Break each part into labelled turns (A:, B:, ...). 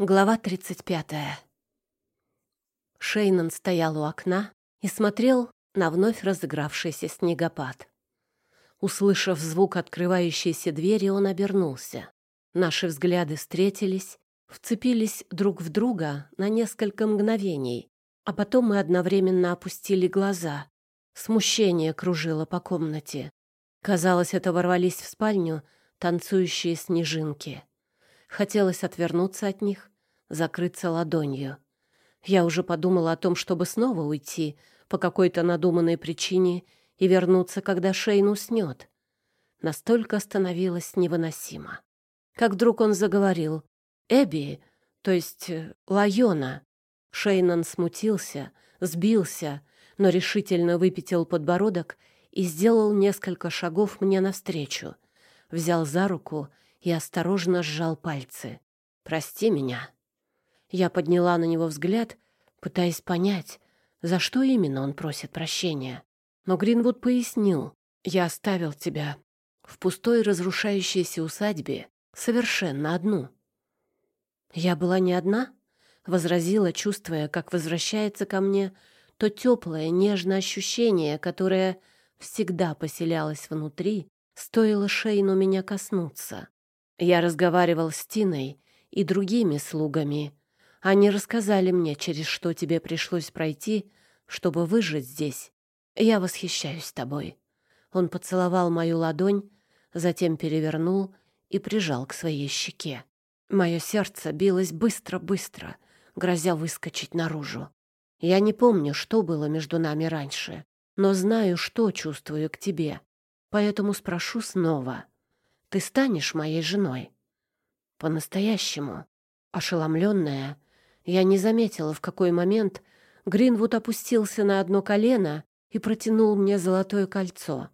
A: Глава 35. Шейнон стоял у окна и смотрел на вновь разыгравшийся снегопад. Услышав звук открывающейся двери, он обернулся. Наши взгляды встретились, вцепились друг в друга на несколько мгновений, а потом мы одновременно опустили глаза. Смущение кружило по комнате. Казалось, это ворвались в спальню танцующие снежинки. Хотелось отвернуться от них, закрыться ладонью. Я уже подумала о том, чтобы снова уйти по какой-то надуманной причине и вернуться, когда Шейн уснет. Настолько становилось невыносимо. Как вдруг он заговорил. «Эбби, то есть э, Лайона». Шейнан смутился, сбился, но решительно выпятил подбородок и сделал несколько шагов мне навстречу. Взял за руку и осторожно сжал пальцы. «Прости меня». Я подняла на него взгляд, пытаясь понять, за что именно он просит прощения. Но Гринвуд пояснил, «Я оставил тебя в пустой разрушающейся усадьбе совершенно одну». «Я была не одна?» — возразила, чувствуя, как возвращается ко мне то теплое, нежное ощущение, которое всегда поселялось внутри, стоило Шейну меня коснуться. Я разговаривал с Тиной и другими слугами. Они рассказали мне, через что тебе пришлось пройти, чтобы выжить здесь. Я восхищаюсь тобой». Он поцеловал мою ладонь, затем перевернул и прижал к своей щеке. Мое сердце билось быстро-быстро, грозя выскочить наружу. Я не помню, что было между нами раньше, но знаю, что чувствую к тебе. Поэтому спрошу снова. Ты станешь моей женой?» По-настоящему. Ошеломленная, я не заметила, в какой момент Гринвуд опустился на одно колено и протянул мне золотое кольцо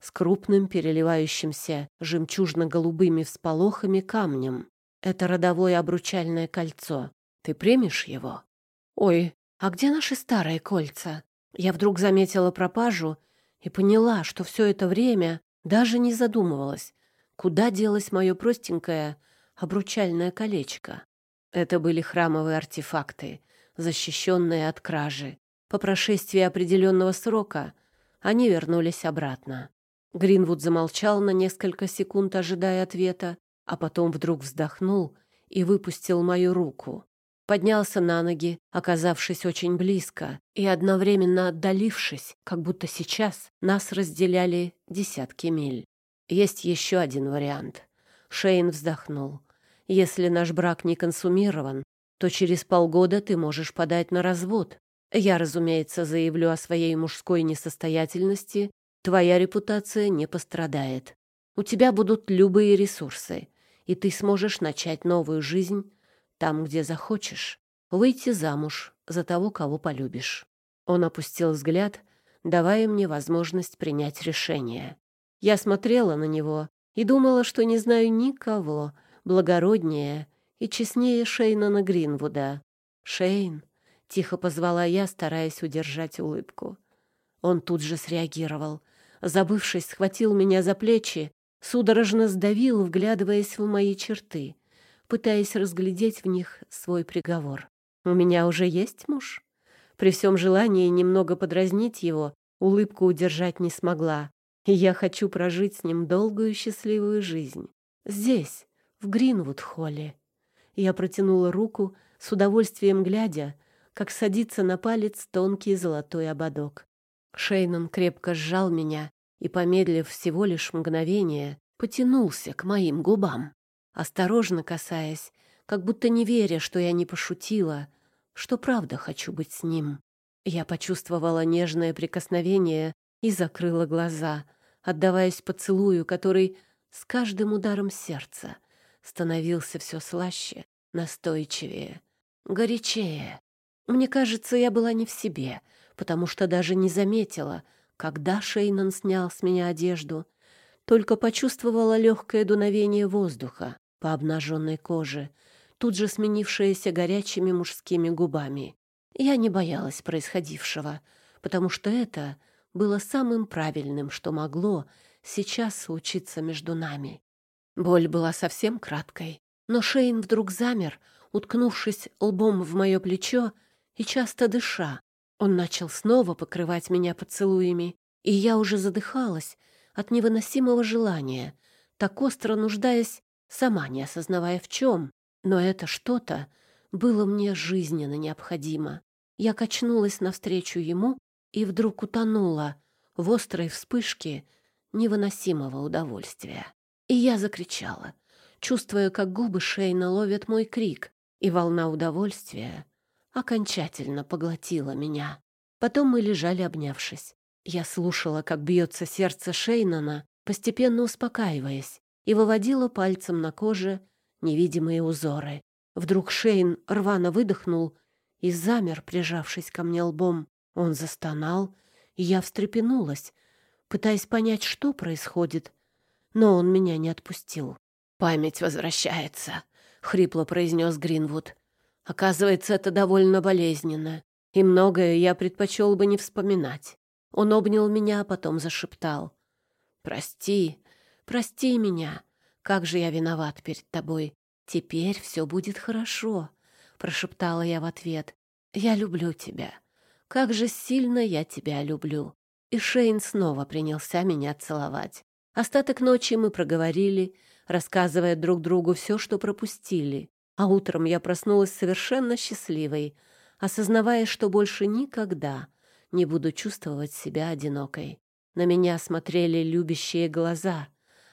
A: с крупным переливающимся жемчужно-голубыми всполохами камнем. Это родовое обручальное кольцо. Ты примешь его? Ой, а где наши старые кольца? Я вдруг заметила пропажу и поняла, что все это время даже не задумывалась, Куда делось мое простенькое обручальное колечко? Это были храмовые артефакты, защищенные от кражи. По прошествии определенного срока они вернулись обратно. Гринвуд замолчал на несколько секунд, ожидая ответа, а потом вдруг вздохнул и выпустил мою руку. Поднялся на ноги, оказавшись очень близко, и одновременно отдалившись, как будто сейчас нас разделяли десятки миль. Есть еще один вариант. Шейн вздохнул. Если наш брак не консумирован, то через полгода ты можешь подать на развод. Я, разумеется, заявлю о своей мужской несостоятельности. Твоя репутация не пострадает. У тебя будут любые ресурсы, и ты сможешь начать новую жизнь там, где захочешь. Выйти замуж за того, кого полюбишь. Он опустил взгляд, давая мне возможность принять решение. Я смотрела на него и думала, что не знаю никого благороднее и честнее Шейнана Гринвуда. «Шейн!» — тихо позвала я, стараясь удержать улыбку. Он тут же среагировал. Забывшись, схватил меня за плечи, судорожно сдавил, вглядываясь в мои черты, пытаясь разглядеть в них свой приговор. «У меня уже есть муж?» При всем желании немного подразнить его, улыбку удержать не смогла и я хочу прожить с ним долгую счастливую жизнь. Здесь, в Гринвуд-холле. Я протянула руку, с удовольствием глядя, как садится на палец тонкий золотой ободок. Шейнон крепко сжал меня и, помедлив всего лишь мгновение, потянулся к моим губам, осторожно касаясь, как будто не веря, что я не пошутила, что правда хочу быть с ним. Я почувствовала нежное прикосновение и закрыла глаза — отдаваясь поцелую, который с каждым ударом сердца становился все слаще, настойчивее, горячее. Мне кажется, я была не в себе, потому что даже не заметила, когда Шейнан снял с меня одежду, только почувствовала легкое дуновение воздуха по обнаженной коже, тут же сменившееся горячими мужскими губами. Я не боялась происходившего, потому что это было самым правильным, что могло сейчас случиться между нами. Боль была совсем краткой. Но Шейн вдруг замер, уткнувшись лбом в мое плечо и часто дыша. Он начал снова покрывать меня поцелуями, и я уже задыхалась от невыносимого желания, так остро нуждаясь, сама не осознавая в чем. Но это что-то было мне жизненно необходимо. Я качнулась навстречу ему и вдруг утонула в острой вспышке невыносимого удовольствия. И я закричала, чувствуя, как губы Шейна ловят мой крик, и волна удовольствия окончательно поглотила меня. Потом мы лежали, обнявшись. Я слушала, как бьется сердце Шейнана, постепенно успокаиваясь, и выводила пальцем на коже невидимые узоры. Вдруг Шейн рвано выдохнул и замер, прижавшись ко мне лбом. Он застонал, и я встрепенулась, пытаясь понять, что происходит, но он меня не отпустил. «Память возвращается», — хрипло произнес Гринвуд. «Оказывается, это довольно болезненно, и многое я предпочел бы не вспоминать». Он обнял меня, а потом зашептал. «Прости, прости меня. Как же я виноват перед тобой. Теперь все будет хорошо», — прошептала я в ответ. «Я люблю тебя. Как же сильно я тебя люблю». И Шейн снова принялся меня целовать. Остаток ночи мы проговорили, рассказывая друг другу все, что пропустили. А утром я проснулась совершенно счастливой, осознавая, что больше никогда не буду чувствовать себя одинокой. На меня смотрели любящие глаза,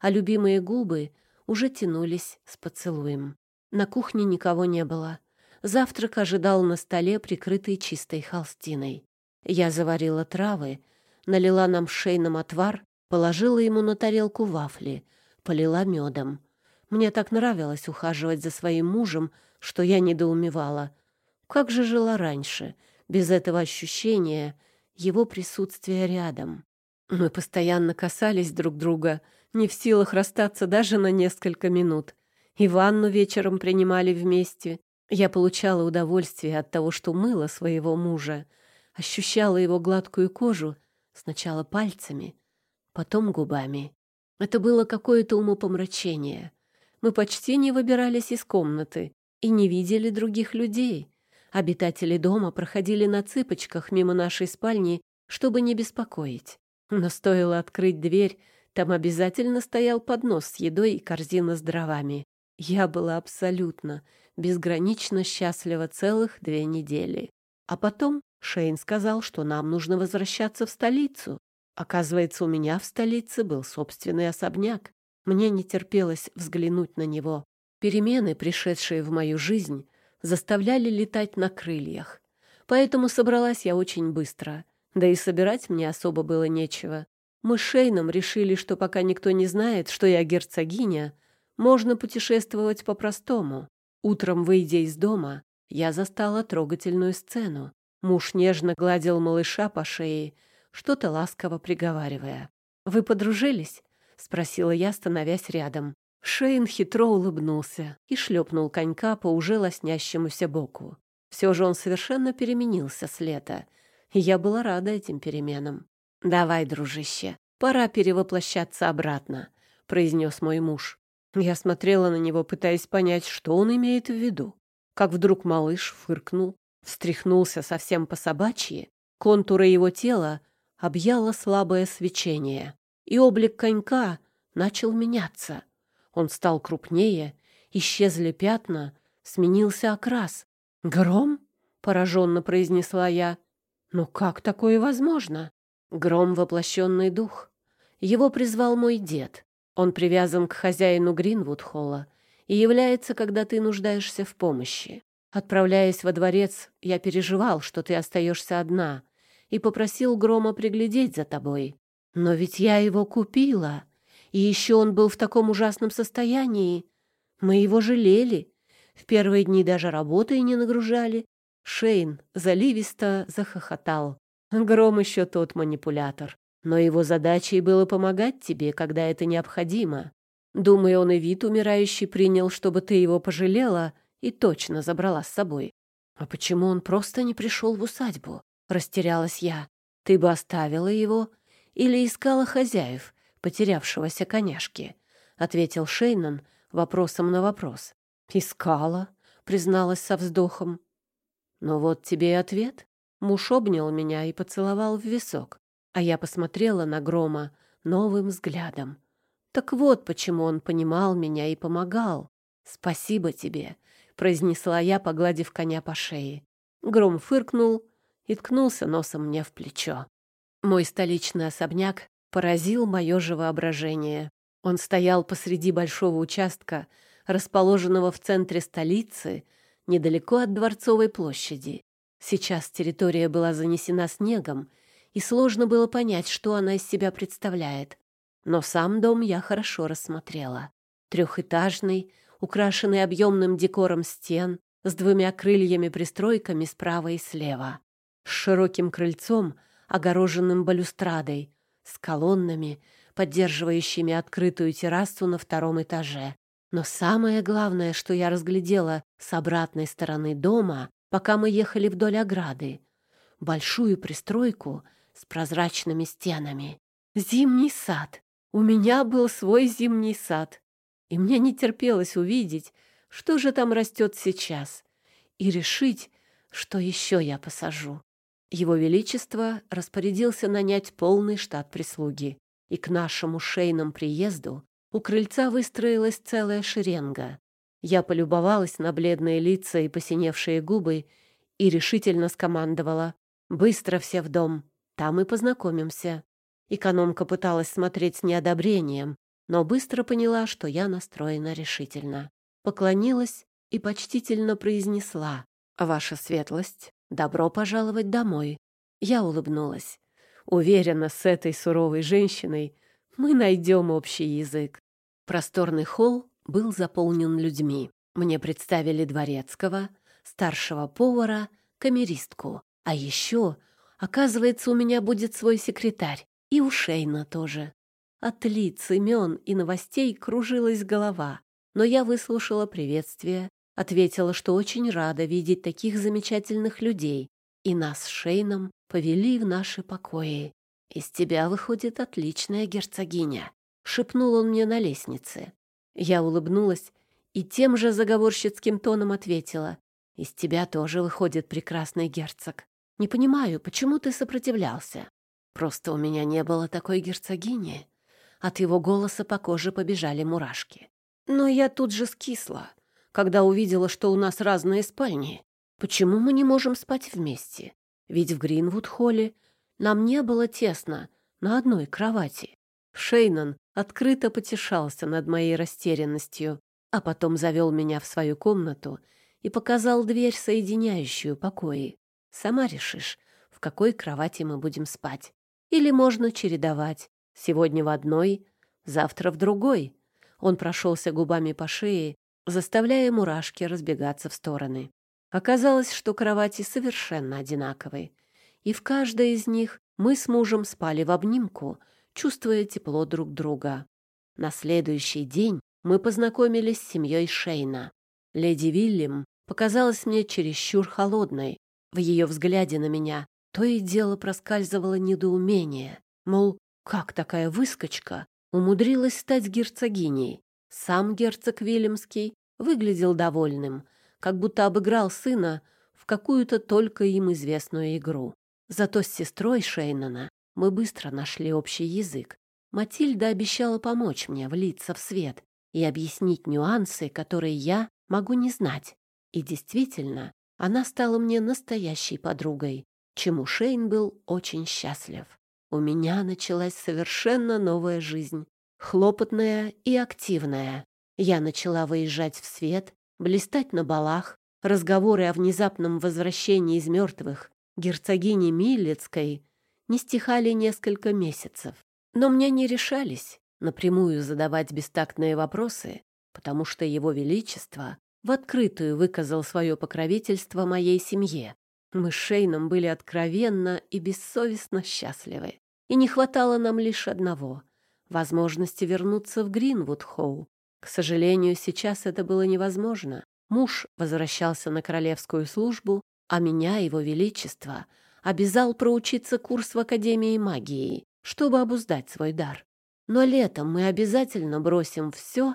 A: а любимые губы уже тянулись с поцелуем. На кухне никого не было. Завтрак ожидал на столе, прикрытый чистой холстиной. Я заварила травы, налила нам шейным отвар, положила ему на тарелку вафли, полила медом. Мне так нравилось ухаживать за своим мужем, что я недоумевала. Как же жила раньше, без этого ощущения его присутствия рядом? Мы постоянно касались друг друга, не в силах расстаться даже на несколько минут. И ванну вечером принимали вместе. Я получала удовольствие от того, что мыла своего мужа, ощущала его гладкую кожу сначала пальцами, потом губами. Это было какое-то умопомрачение. Мы почти не выбирались из комнаты и не видели других людей. Обитатели дома проходили на цыпочках мимо нашей спальни, чтобы не беспокоить. Но стоило открыть дверь, там обязательно стоял поднос с едой и корзина с дровами. Я была абсолютно, безгранично счастлива целых две недели. А потом Шейн сказал, что нам нужно возвращаться в столицу. Оказывается, у меня в столице был собственный особняк. Мне не терпелось взглянуть на него. Перемены, пришедшие в мою жизнь, заставляли летать на крыльях. Поэтому собралась я очень быстро. Да и собирать мне особо было нечего. Мы с Шейном решили, что пока никто не знает, что я герцогиня, можно путешествовать по-простому. Утром, выйдя из дома, я застала трогательную сцену. Муж нежно гладил малыша по шее, что-то ласково приговаривая. «Вы подружились?» — спросила я, становясь рядом. Шейн хитро улыбнулся и шлепнул конька по уже лоснящемуся боку. Все же он совершенно переменился с лета, и я была рада этим переменам. «Давай, дружище, пора перевоплощаться обратно», — произнес мой муж. Я смотрела на него, пытаясь понять, что он имеет в виду. Как вдруг малыш фыркнул, встряхнулся совсем по-собачьи, контуры его тела объяло слабое свечение, и облик конька начал меняться. Он стал крупнее, исчезли пятна, сменился окрас. «Гром?» — пораженно произнесла я. «Ну как такое возможно?» Гром — воплощенный дух. Его призвал мой дед. Он привязан к хозяину Гринвуд-холла и является, когда ты нуждаешься в помощи. Отправляясь во дворец, я переживал, что ты остаешься одна, и попросил Грома приглядеть за тобой. Но ведь я его купила, и еще он был в таком ужасном состоянии. Мы его жалели. В первые дни даже работой не нагружали. Шейн заливисто захохотал. Гром еще тот манипулятор. Но его задачей было помогать тебе, когда это необходимо. Думаю, он и вид умирающий принял, чтобы ты его пожалела и точно забрала с собой. А почему он просто не пришел в усадьбу? Растерялась я. Ты бы оставила его или искала хозяев, потерявшегося коняшки? Ответил Шейнан вопросом на вопрос. Искала, призналась со вздохом. Но вот тебе и ответ. Муж обнял меня и поцеловал в висок, а я посмотрела на Грома новым взглядом. Так вот почему он понимал меня и помогал. «Спасибо тебе», — произнесла я, погладив коня по шее. Гром фыркнул и ткнулся носом мне в плечо. Мой столичный особняк поразил мое же воображение. Он стоял посреди большого участка, расположенного в центре столицы, недалеко от Дворцовой площади. Сейчас территория была занесена снегом, и сложно было понять, что она из себя представляет. Но сам дом я хорошо рассмотрела. Трехэтажный, украшенный объемным декором стен, с двумя крыльями-пристройками справа и слева, с широким крыльцом, огороженным балюстрадой, с колоннами, поддерживающими открытую террасу на втором этаже. Но самое главное, что я разглядела с обратной стороны дома, пока мы ехали вдоль ограды, большую пристройку с прозрачными стенами. Зимний сад. У меня был свой зимний сад. И мне не терпелось увидеть, что же там растет сейчас, и решить, что еще я посажу. Его Величество распорядился нанять полный штат прислуги, и к нашему шейному приезду у крыльца выстроилась целая шеренга. Я полюбовалась на бледные лица и посиневшие губы и решительно скомандовала «Быстро все в дом, там и познакомимся». Экономка пыталась смотреть с неодобрением, но быстро поняла, что я настроена решительно. Поклонилась и почтительно произнесла «Ваша светлость, добро пожаловать домой». Я улыбнулась. Уверена, с этой суровой женщиной мы найдем общий язык. Просторный холл был заполнен людьми. Мне представили дворецкого, старшего повара, камеристку. А еще, оказывается, у меня будет свой секретарь. И у Шейна тоже. От лиц, имен и новостей кружилась голова. Но я выслушала приветствие, ответила, что очень рада видеть таких замечательных людей. И нас с Шейном повели в наши покои. «Из тебя выходит отличная герцогиня», — шепнул он мне на лестнице. Я улыбнулась и тем же заговорщицким тоном ответила. «Из тебя тоже выходит прекрасный герцог. Не понимаю, почему ты сопротивлялся? Просто у меня не было такой герцогини». От его голоса по коже побежали мурашки. Но я тут же скисла, когда увидела, что у нас разные спальни. Почему мы не можем спать вместе? Ведь в Гринвуд-холле нам не было тесно на одной кровати. Шейнон открыто потешался над моей растерянностью, а потом завел меня в свою комнату и показал дверь, соединяющую покои. Сама решишь, в какой кровати мы будем спать. Или можно чередовать. Сегодня в одной, завтра в другой. Он прошелся губами по шее, заставляя мурашки разбегаться в стороны. Оказалось, что кровати совершенно одинаковые, и в каждой из них мы с мужем спали в обнимку, чувствуя тепло друг друга. На следующий день мы познакомились с семьей Шейна. Леди Вильям показалась мне чересчур холодной. В ее взгляде на меня то и дело проскальзывало недоумение, мол, как такая выскочка умудрилась стать герцогиней? Сам герцог Вильямский выглядел довольным, как будто обыграл сына в какую-то только им известную игру. Зато с сестрой Шейнона мы быстро нашли общий язык. Матильда обещала помочь мне влиться в свет и объяснить нюансы, которые я могу не знать. И действительно, она стала мне настоящей подругой, чему Шейн был очень счастлив. У меня началась совершенно новая жизнь, хлопотная и активная. Я начала выезжать в свет, блистать на балах, разговоры о внезапном возвращении из мертвых герцогини Милецкой не стихали несколько месяцев. Но мне не решались напрямую задавать бестактные вопросы, потому что его величество в открытую выказал свое покровительство моей семье. Мы с Шейном были откровенно и бессовестно счастливы. И не хватало нам лишь одного — возможности вернуться в Гринвуд-Хоу. К сожалению, сейчас это было невозможно. Муж возвращался на королевскую службу, а меня, его величество, обязал проучиться курс в Академии магии, чтобы обуздать свой дар. Но летом мы обязательно бросим все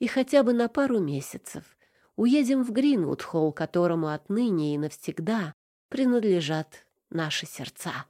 A: и хотя бы на пару месяцев уедем в Гринвуд-холл, которому отныне и навсегда принадлежат наши сердца.